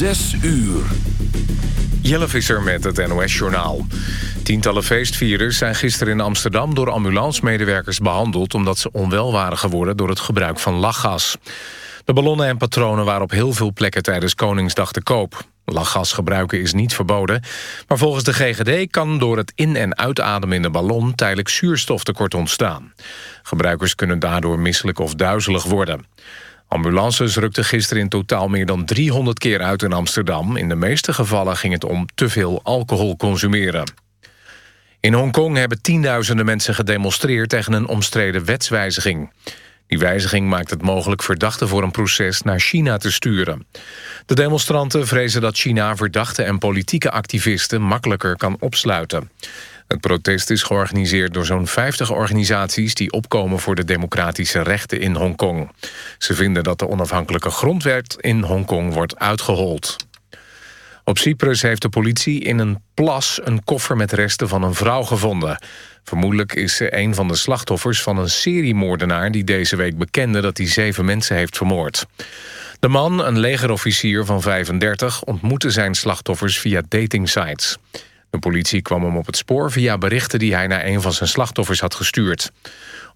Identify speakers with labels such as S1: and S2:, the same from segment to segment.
S1: Zes uur.
S2: Jelle Visser met het NOS-journaal. Tientallen feestvierders zijn gisteren in Amsterdam... door ambulancemedewerkers behandeld... omdat ze onwel waren geworden door het gebruik van lachgas. De ballonnen en patronen waren op heel veel plekken tijdens Koningsdag te koop. Lachgas gebruiken is niet verboden, maar volgens de GGD kan door het in- en uitademen in de ballon tijdelijk zuurstoftekort ontstaan. Gebruikers kunnen daardoor misselijk of duizelig worden. Ambulances rukten gisteren in totaal meer dan 300 keer uit in Amsterdam. In de meeste gevallen ging het om te veel alcohol consumeren. In Hongkong hebben tienduizenden mensen gedemonstreerd tegen een omstreden wetswijziging. Die wijziging maakt het mogelijk verdachten voor een proces naar China te sturen. De demonstranten vrezen dat China verdachten en politieke activisten makkelijker kan opsluiten. Het protest is georganiseerd door zo'n 50 organisaties... die opkomen voor de democratische rechten in Hongkong. Ze vinden dat de onafhankelijke grondwet in Hongkong wordt uitgehold. Op Cyprus heeft de politie in een plas een koffer met resten van een vrouw gevonden. Vermoedelijk is ze een van de slachtoffers van een seriemoordenaar... die deze week bekende dat hij zeven mensen heeft vermoord. De man, een legerofficier van 35, ontmoette zijn slachtoffers via datingsites. De politie kwam hem op het spoor via berichten die hij naar een van zijn slachtoffers had gestuurd.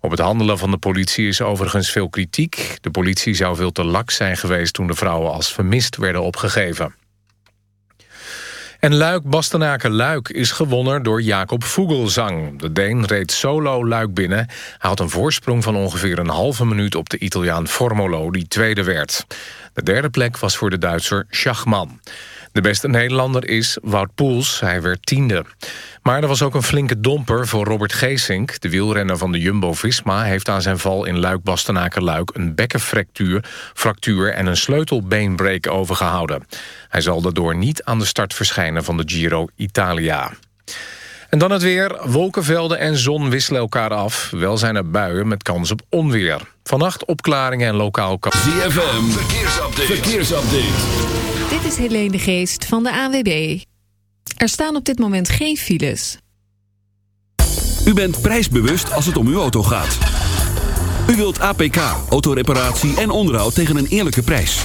S2: Op het handelen van de politie is overigens veel kritiek. De politie zou veel te laks zijn geweest toen de vrouwen als vermist werden opgegeven. En Luik-Bastenaken-Luik is gewonnen door Jacob Vogelsang. De Deen reed solo Luik binnen. Hij had een voorsprong van ongeveer een halve minuut op de Italiaan Formolo, die tweede werd. De derde plek was voor de Duitser Schachman. De beste Nederlander is Wout Poels, hij werd tiende. Maar er was ook een flinke domper voor Robert Geesink. De wielrenner van de Jumbo-Visma heeft aan zijn val in Luik-Bastenaken-Luik... een bekkenfractuur fractuur en een sleutelbeenbreak overgehouden. Hij zal daardoor niet aan de start verschijnen van de Giro Italia. En dan het weer. Wolkenvelden en zon wisselen elkaar af. Wel zijn er buien met kans op onweer. Vannacht opklaringen en lokaal...
S1: ZFM, verkeersupdate. verkeersupdate.
S3: Dit is Helene de Geest van de AWB. Er staan op dit moment geen files.
S1: U bent prijsbewust als het om uw auto gaat. U wilt APK, autoreparatie en onderhoud tegen een eerlijke prijs.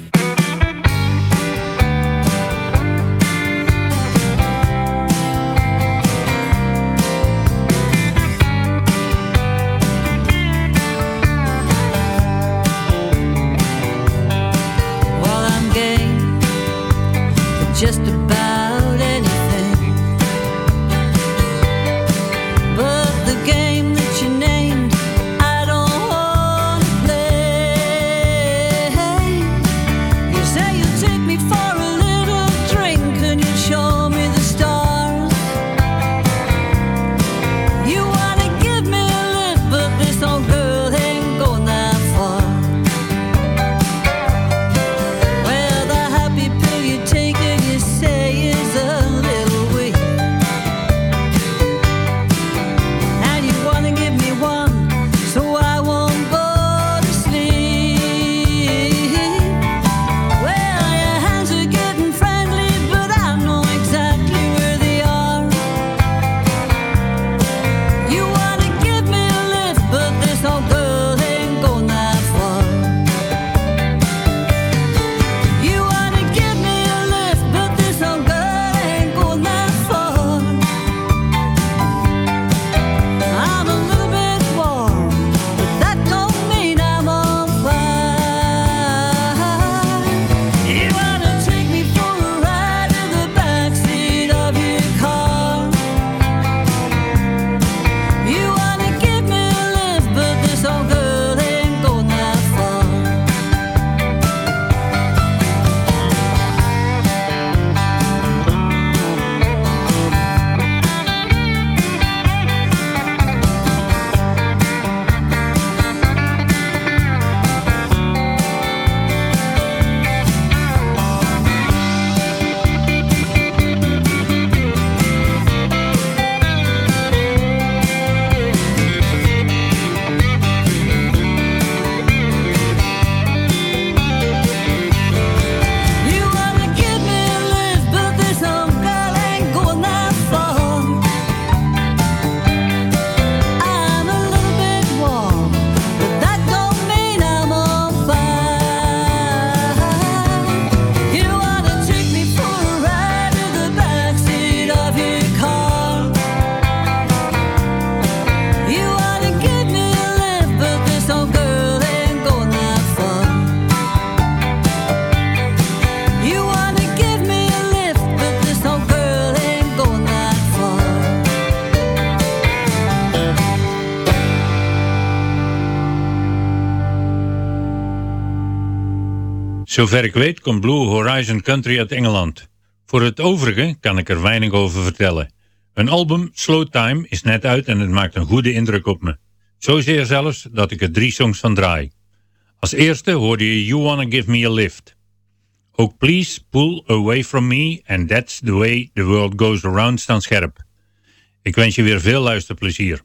S4: just about
S5: Zover ik weet komt Blue Horizon Country uit Engeland. Voor het overige kan ik er weinig over vertellen. Hun album Slow Time is net uit en het maakt een goede indruk op me. Zozeer zelfs dat ik er drie songs van draai. Als eerste hoorde je You Wanna Give Me A Lift. Ook Please Pull Away From Me and That's The Way The World Goes Around staan scherp. Ik wens je weer veel luisterplezier.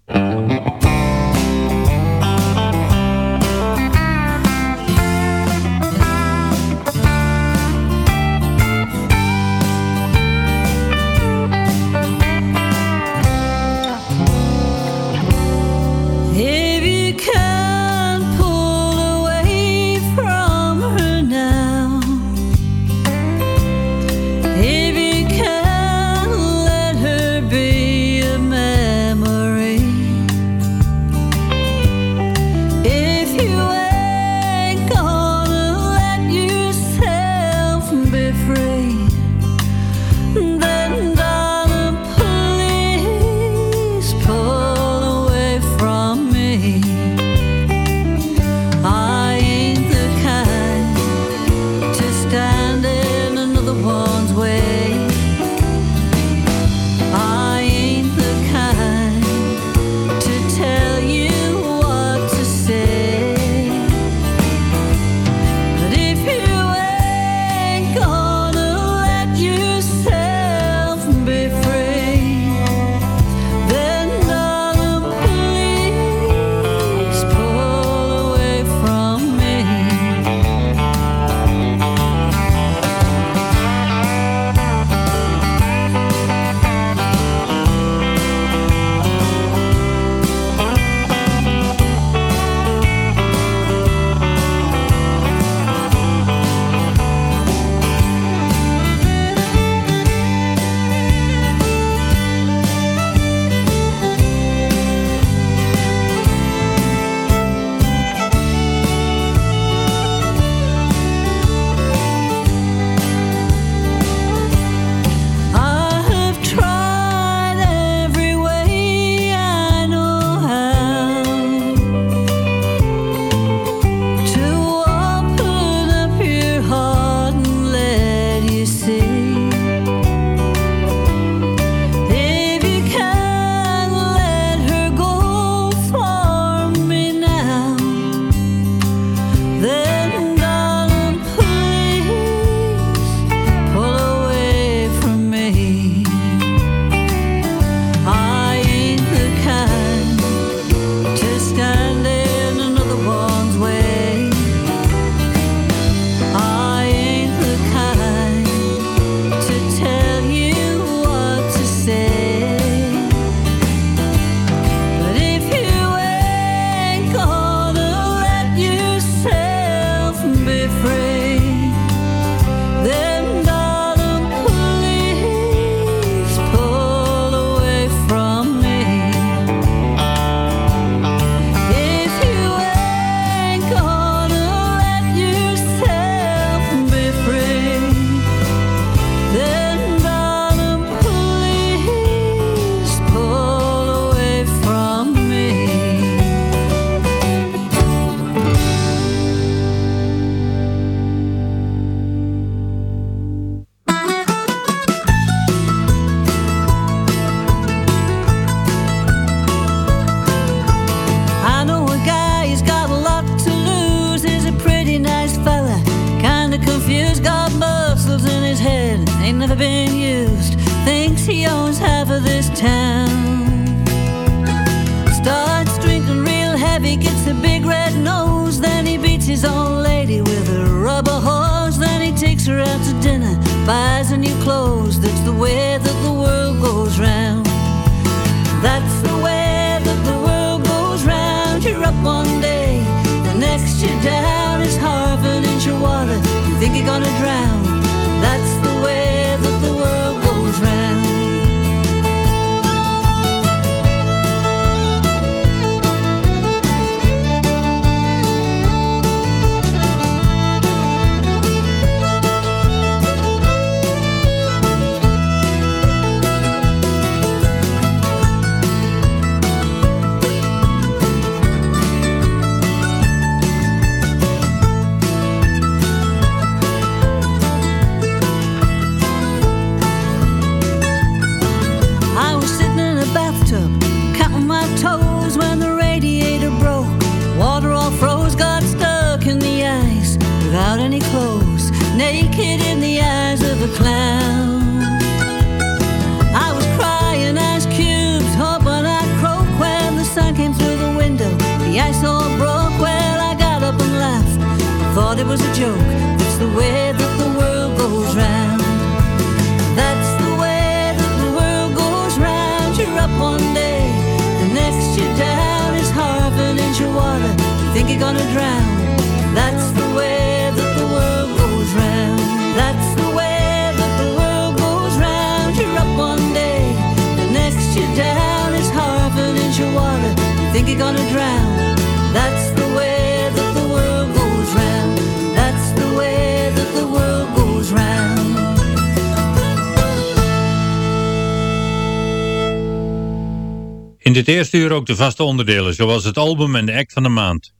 S5: het eerste uur ook de vaste onderdelen, zoals het album en de act van de maand.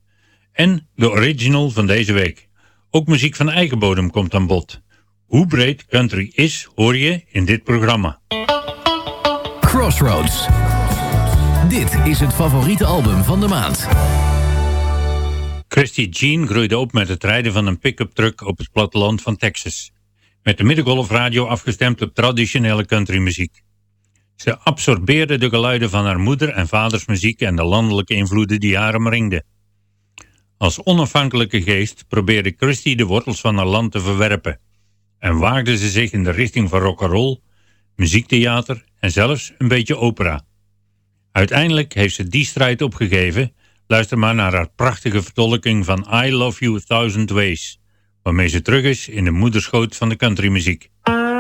S5: En de original van deze week. Ook muziek van eigen bodem komt aan bod. Hoe breed country is, hoor je in dit programma.
S6: Crossroads. Dit is het favoriete album van de maand.
S5: Christy Jean groeide op met het rijden van een pick-up truck op het platteland van Texas. Met de middengolfradio afgestemd op traditionele countrymuziek. Ze absorbeerde de geluiden van haar moeder en vaders muziek en de landelijke invloeden die haar omringden. Als onafhankelijke geest probeerde Christie de wortels van haar land te verwerpen en waagde ze zich in de richting van rock'n'roll, muziektheater en zelfs een beetje opera. Uiteindelijk heeft ze die strijd opgegeven. Luister maar naar haar prachtige vertolking van I Love You A Thousand Ways, waarmee ze terug is in de moederschoot van de countrymuziek. MUZIEK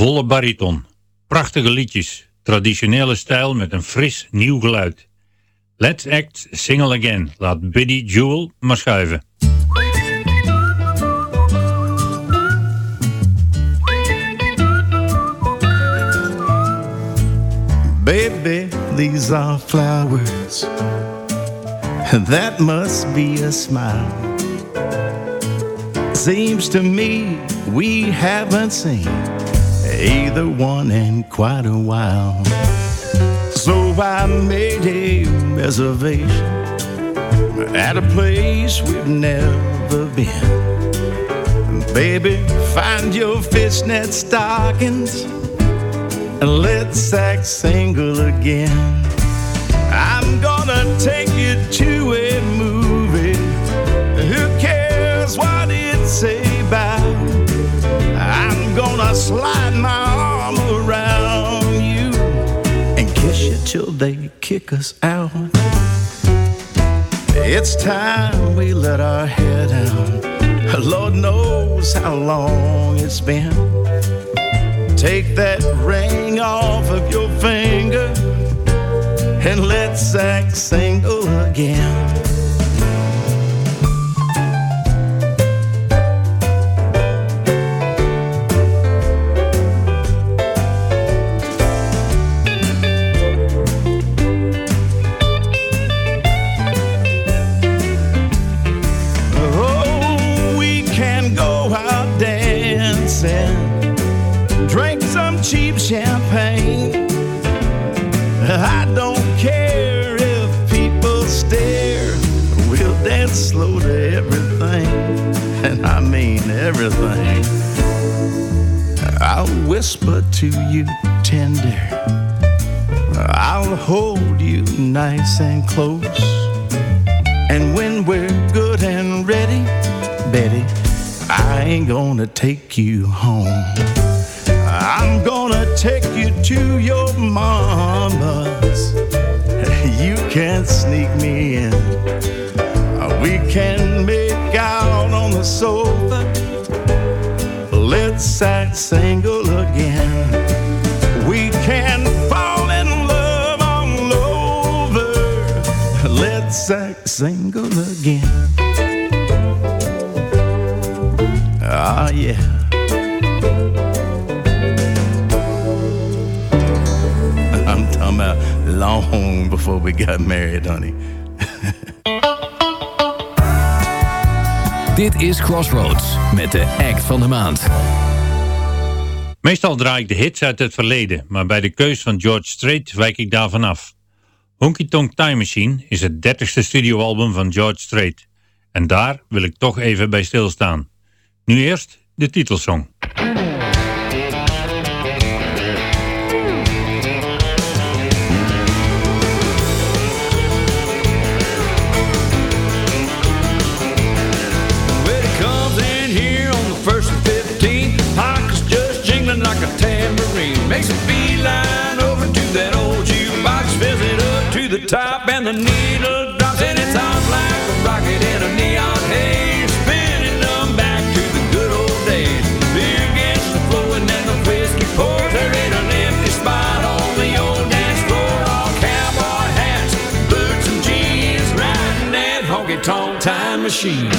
S5: volle bariton. Prachtige liedjes. Traditionele stijl met een fris, nieuw geluid. Let's act single again. Laat Biddy Jewel maar schuiven.
S7: Baby, these are flowers. That must be a smile. Seems to me we haven't seen either one in quite a while. So I made a reservation at a place we've never been. Baby, find your fishnet stockings and let's act single again. I'm gonna take you to a movie. Who cares what it's about? I'm gonna slide till they kick us out. It's time we let our hair down. Lord knows how long it's been. Take that ring off of your finger and let's act single again. I'll whisper to you tender. I'll hold you nice and close. And when we're good and ready, Betty, I ain't gonna take you home. I'm gonna take you to your mama's. You can't sneak me in. We can make out on the sofa. Act single again. We can fall in love all over. Let's act single again. Ah, yeah. I'm talking about long before we got married, honey.
S6: Dit is Crossroads met de act van de maand.
S5: Meestal draai ik de hits uit het verleden, maar bij de keus van George Strait wijk ik daarvan af. Honky Tonk Time Machine is het dertigste studioalbum van George Strait. En daar wil ik toch even bij stilstaan. Nu eerst de titelsong.
S8: Top and the needle drops. And it's on like a rocket in a neon haze. Spinning them back to the good old days. Beer gets to flowing and the whiskey pours. There ain't an empty spot on the old dance floor. All cowboy hats, boots and jeans. Riding that honky tonk time machine.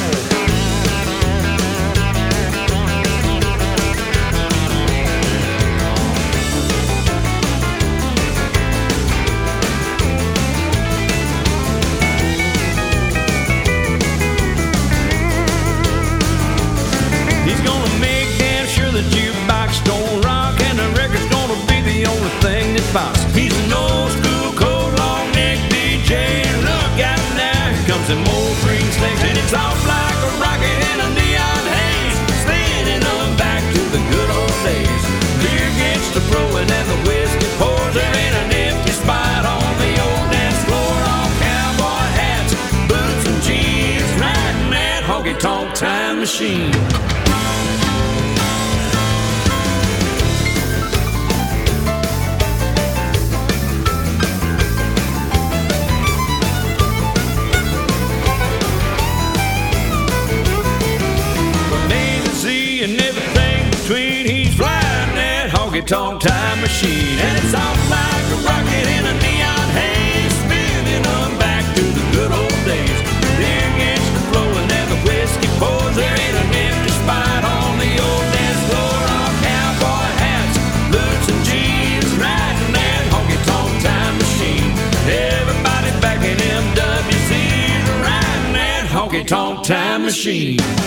S8: machine. From to and between, he's flying that honky tonk time machine, and it's all. machine.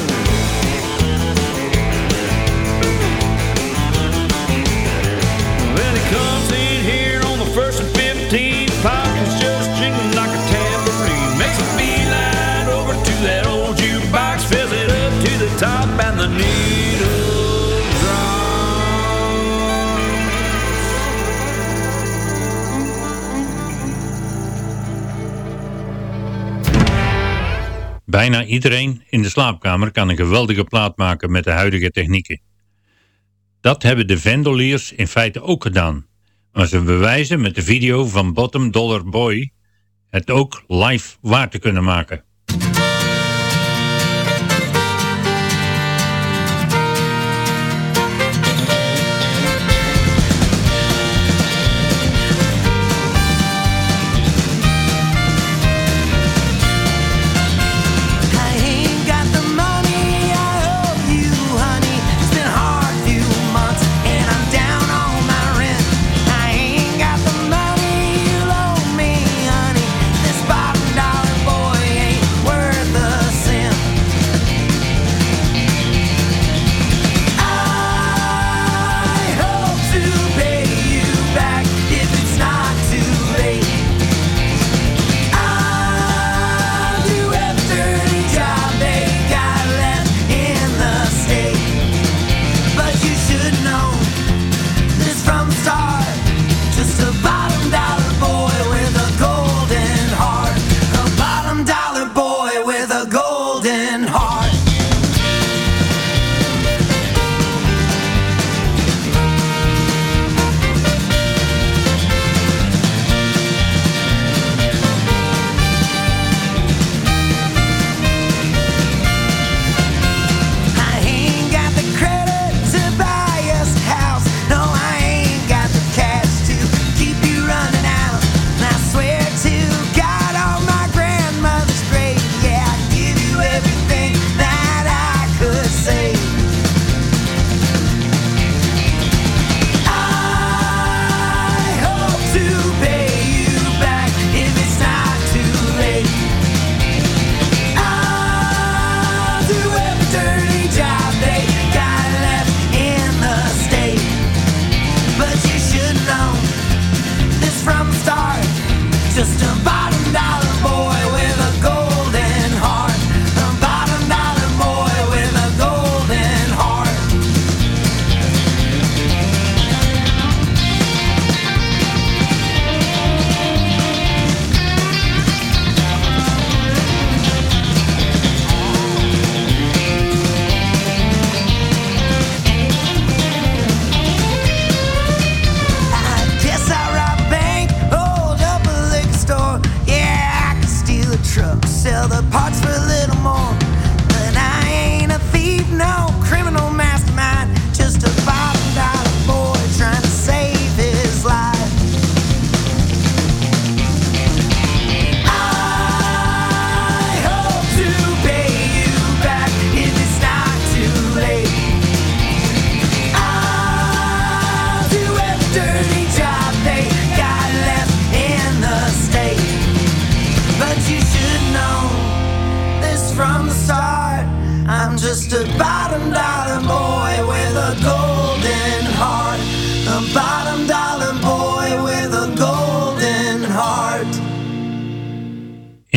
S9: Bijna iedereen in de slaapkamer kan een geweldige plaat maken met de huidige technieken. Dat hebben de Vendoliers in feite ook gedaan, maar ze bewijzen met de video van Bottom Dollar Boy het ook live waar te kunnen maken.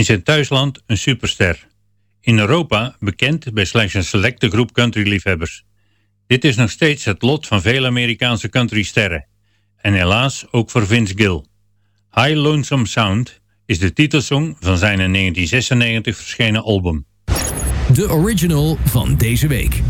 S9: zijn thuisland een superster. In Europa bekend bij slechts een selecte groep countryliefhebbers. Dit is nog steeds het lot van veel Amerikaanse countrysterren. En helaas ook voor Vince Gill. High Lonesome Sound is de titelsong van zijn in 1996 verschenen album.
S6: De original van deze week.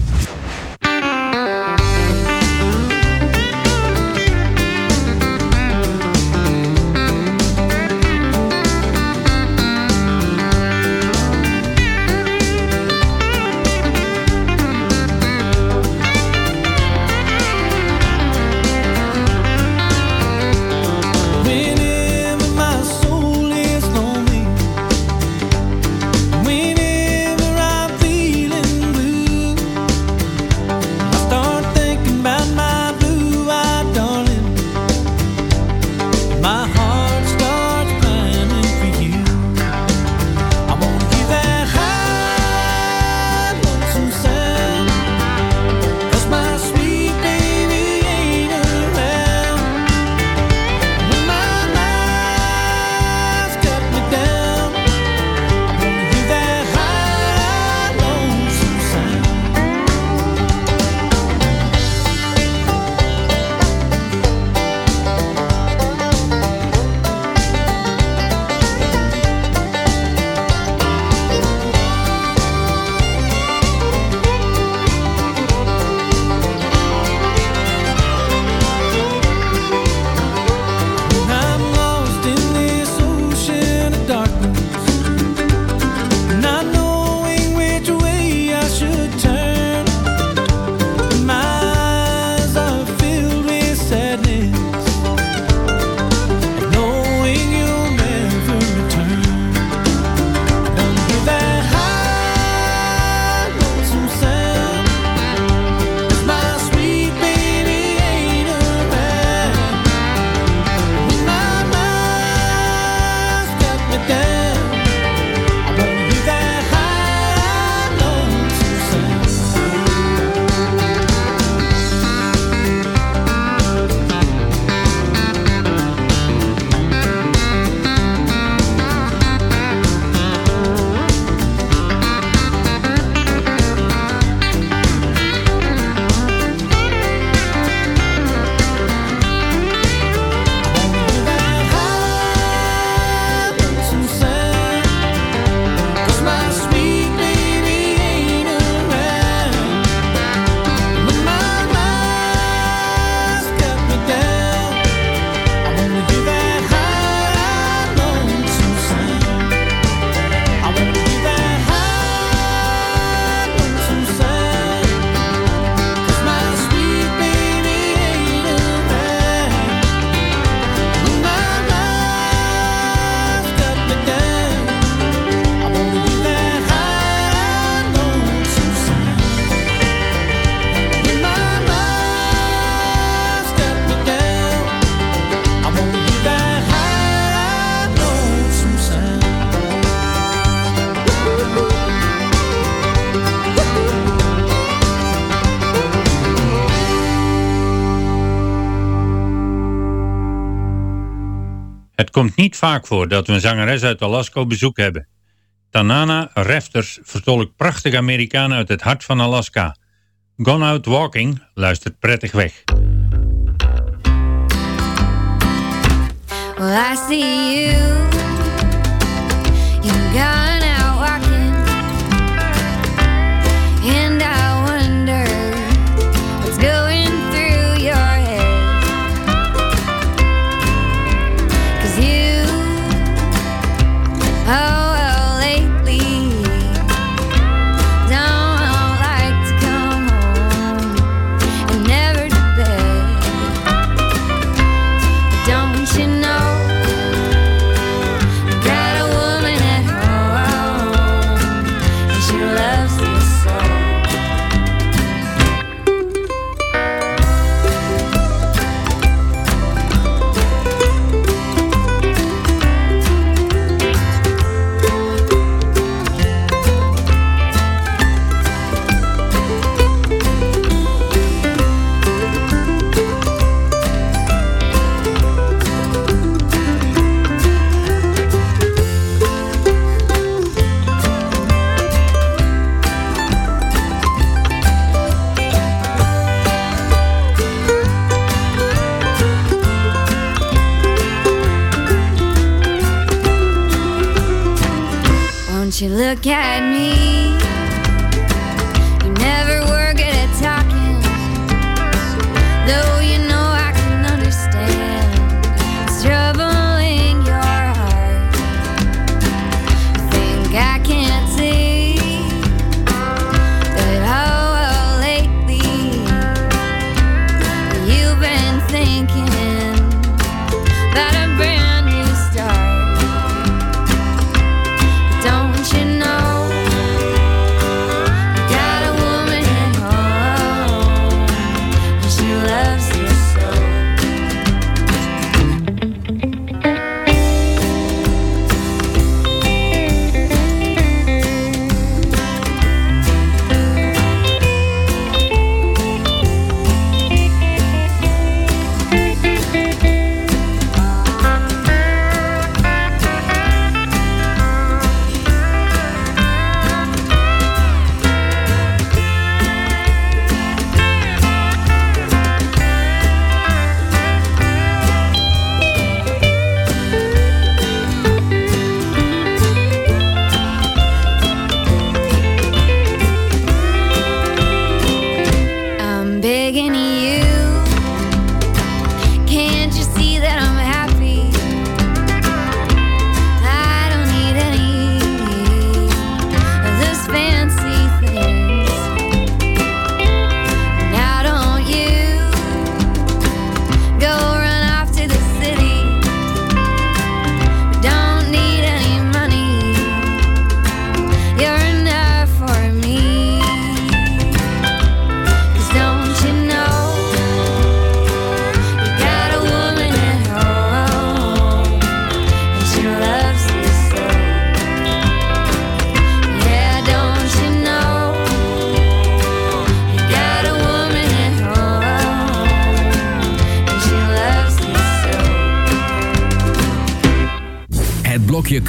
S5: Komt niet vaak voor dat we een zangeres uit Alaska op bezoek hebben. Tanana Rafters vertolkt prachtig Amerikanen uit het hart van Alaska. Gone Out Walking luistert prettig weg.
S10: Well, I see you.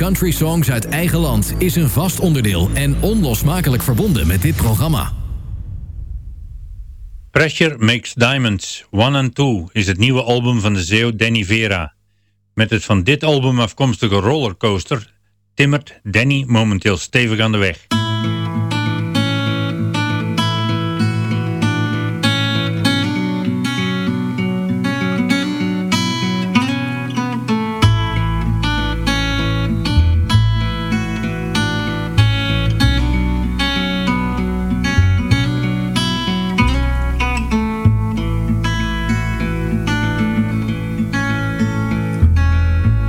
S6: Country Songs uit eigen land is een vast onderdeel en onlosmakelijk verbonden met dit programma.
S5: Pressure Makes Diamonds, One and Two is het nieuwe album van de Zeo Danny Vera. Met het van dit album afkomstige rollercoaster timmert Danny momenteel stevig aan de weg.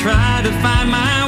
S8: try to find my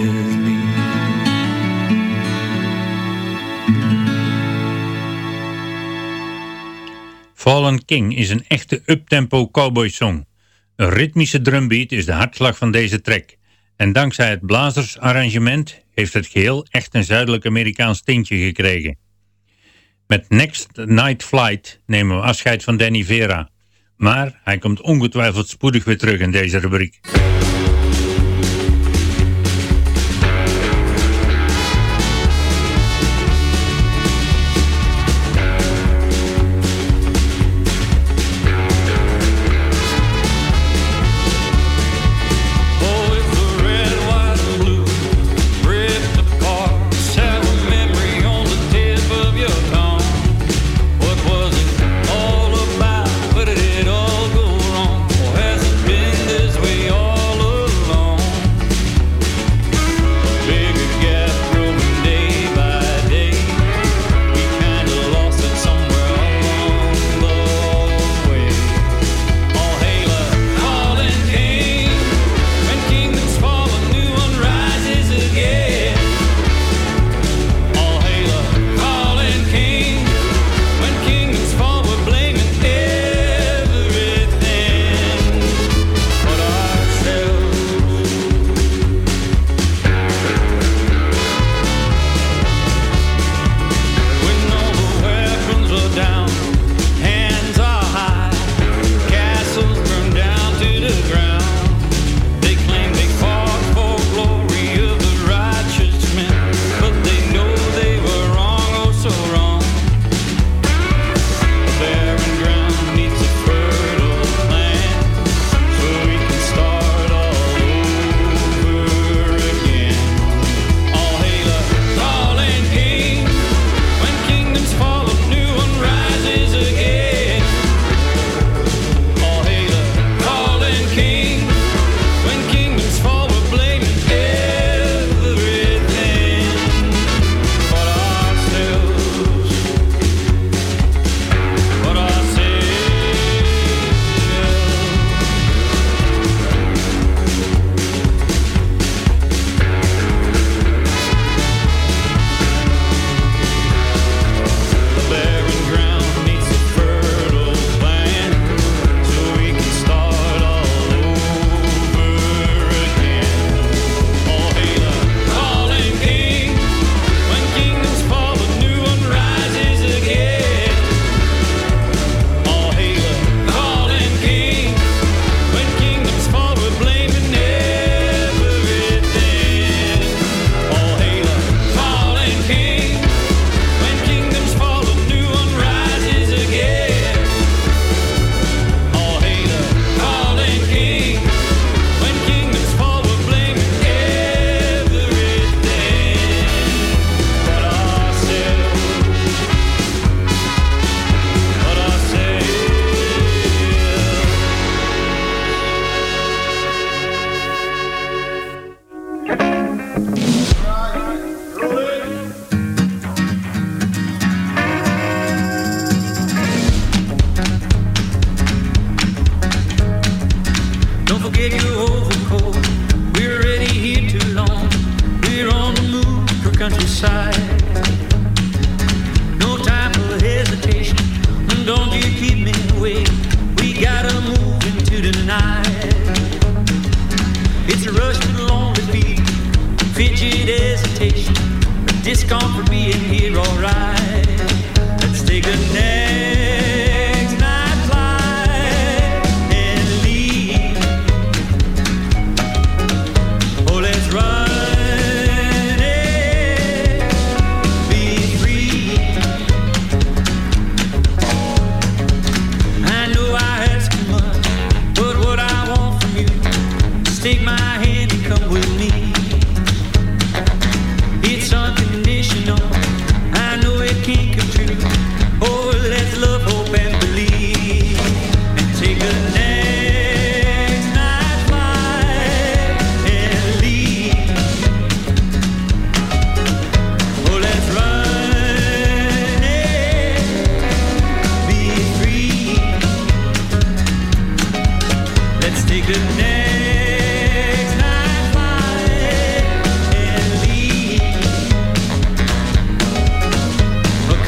S5: Fallen King is een echte uptempo cowboy song. Een ritmische drumbeat is de hartslag van deze track. En dankzij het blazersarrangement heeft het geheel echt een zuidelijk Amerikaans tintje gekregen. Met Next Night Flight nemen we afscheid van Danny Vera. Maar hij komt ongetwijfeld spoedig weer terug in deze rubriek.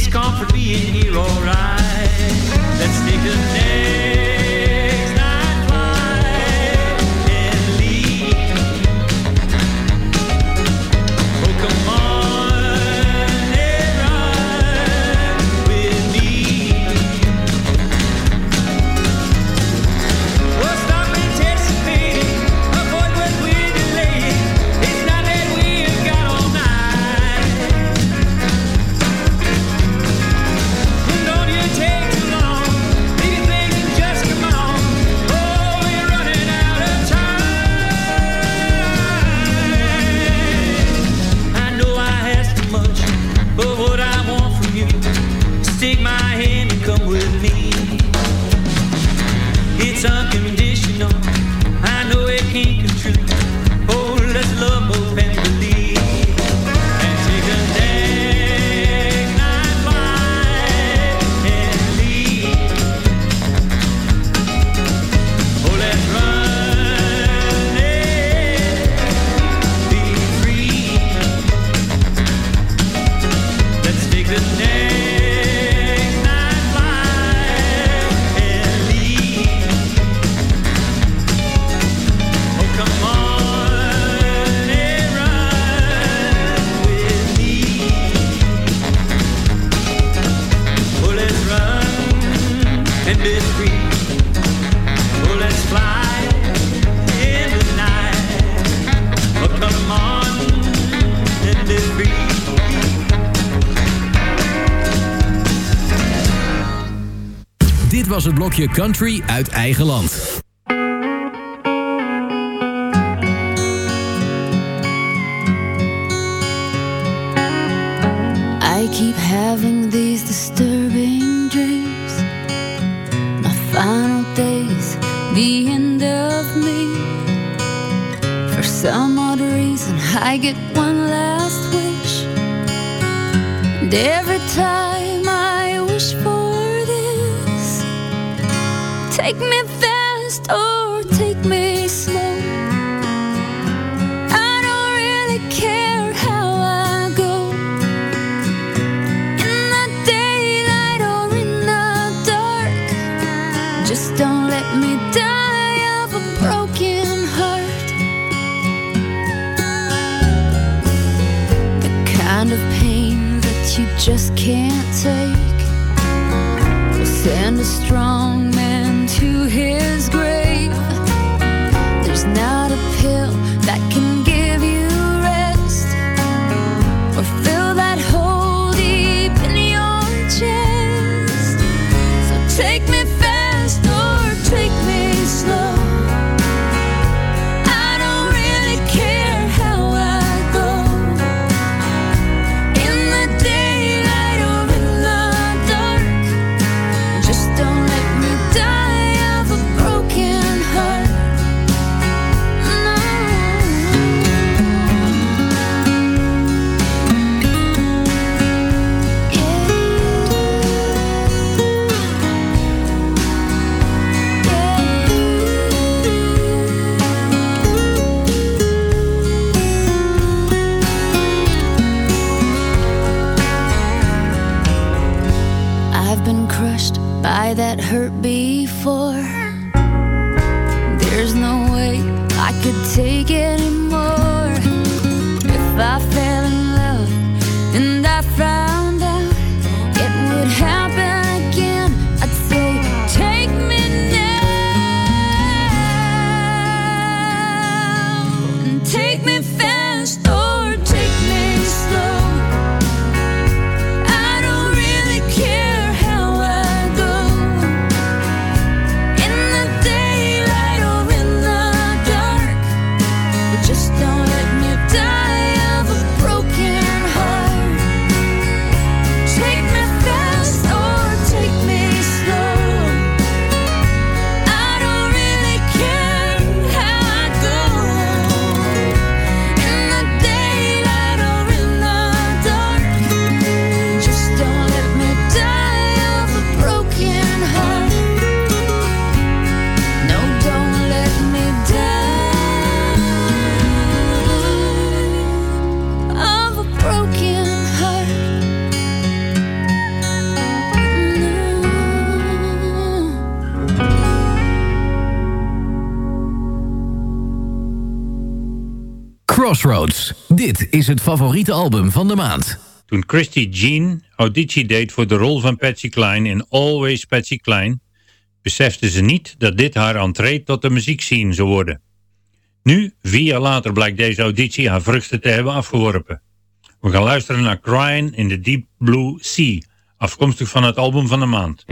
S11: it's
S12: comfort being here, alright. Let's take a
S8: nap. was het blokje Country uit eigen land.
S6: Crossroads. Dit is het favoriete album van de maand.
S13: Toen Christy Jean auditie deed voor de rol van Patsy Cline in Always Patsy Cline... besefte ze niet dat dit haar entree tot de muziekscene zou worden. Nu, vier jaar later, blijkt deze auditie haar vruchten te hebben afgeworpen. We gaan luisteren naar Crying in the Deep Blue Sea, afkomstig van het album van de maand.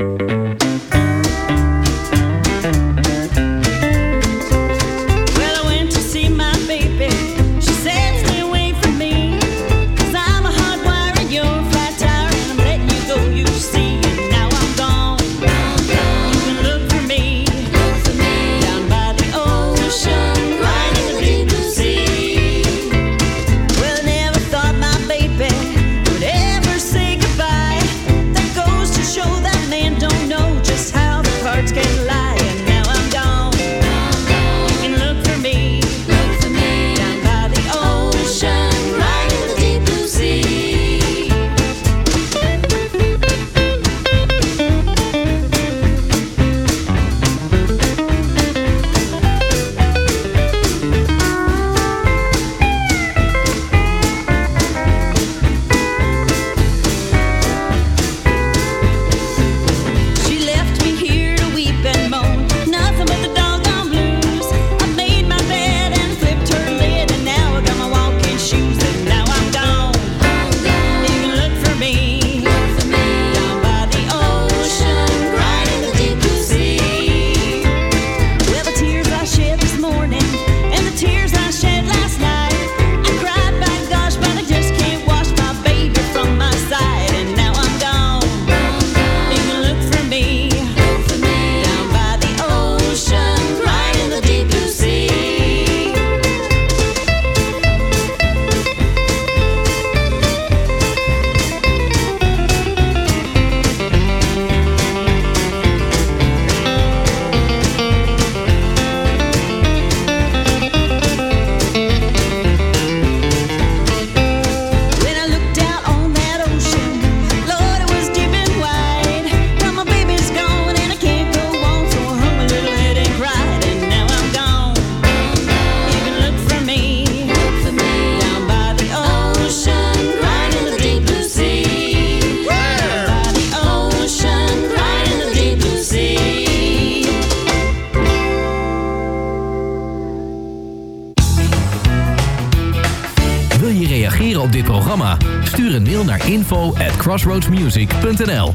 S6: crossroadsmusic.nl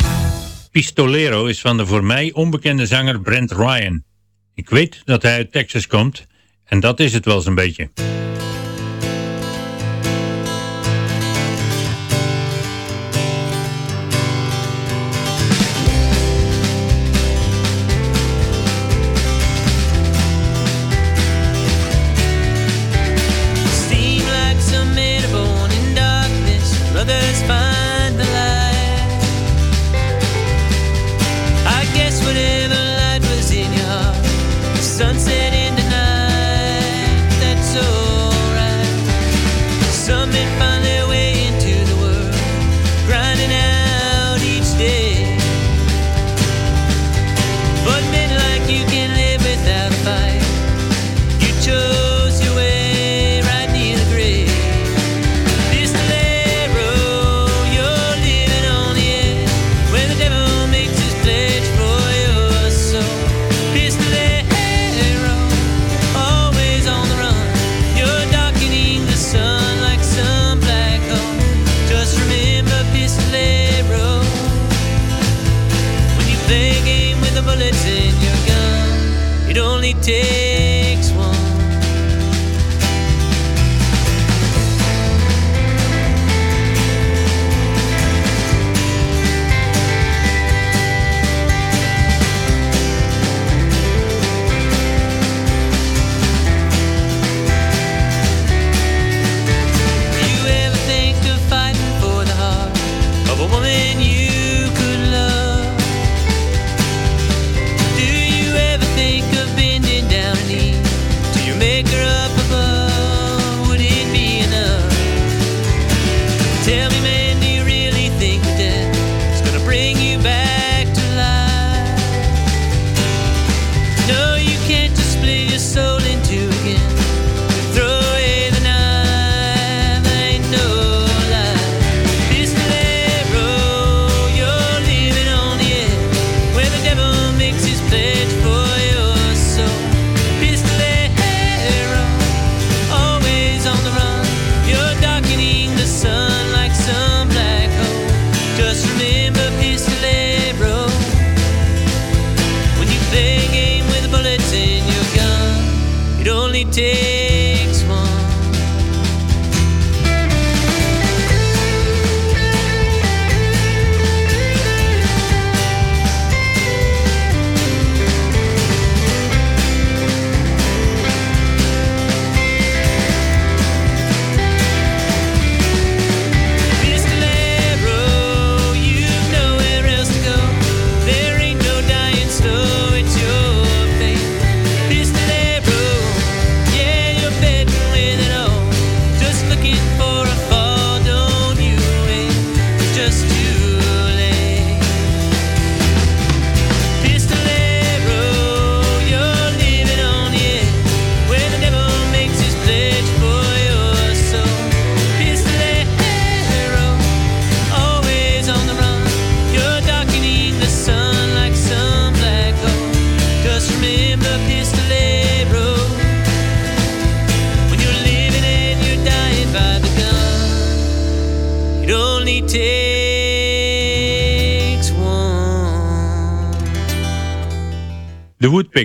S13: Pistolero is van de voor mij onbekende zanger Brent Ryan. Ik weet dat hij uit Texas komt en dat is het wel
S14: eens een
S15: beetje.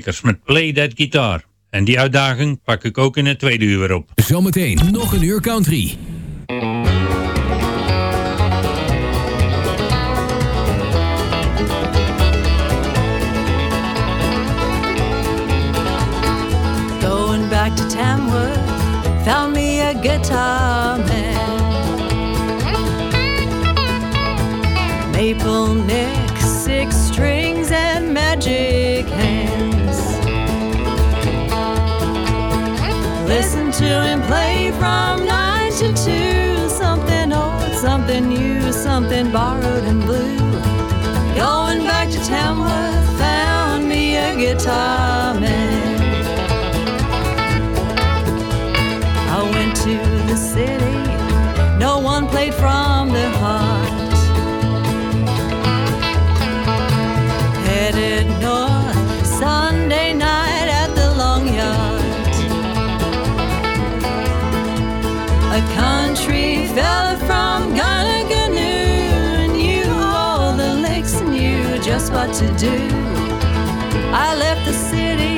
S15: Peters met Play That Guitar. En die uitdaging pak ik ook in het tweede uur op.
S6: Zometeen nog een uur country.
S4: Going back to Tamworth, found me a guitar man. Maple Neck. children play from nine to two. Something old, something new, something borrowed and blue. Going back to Tamworth, found me a guitar man. what to do. I left the city.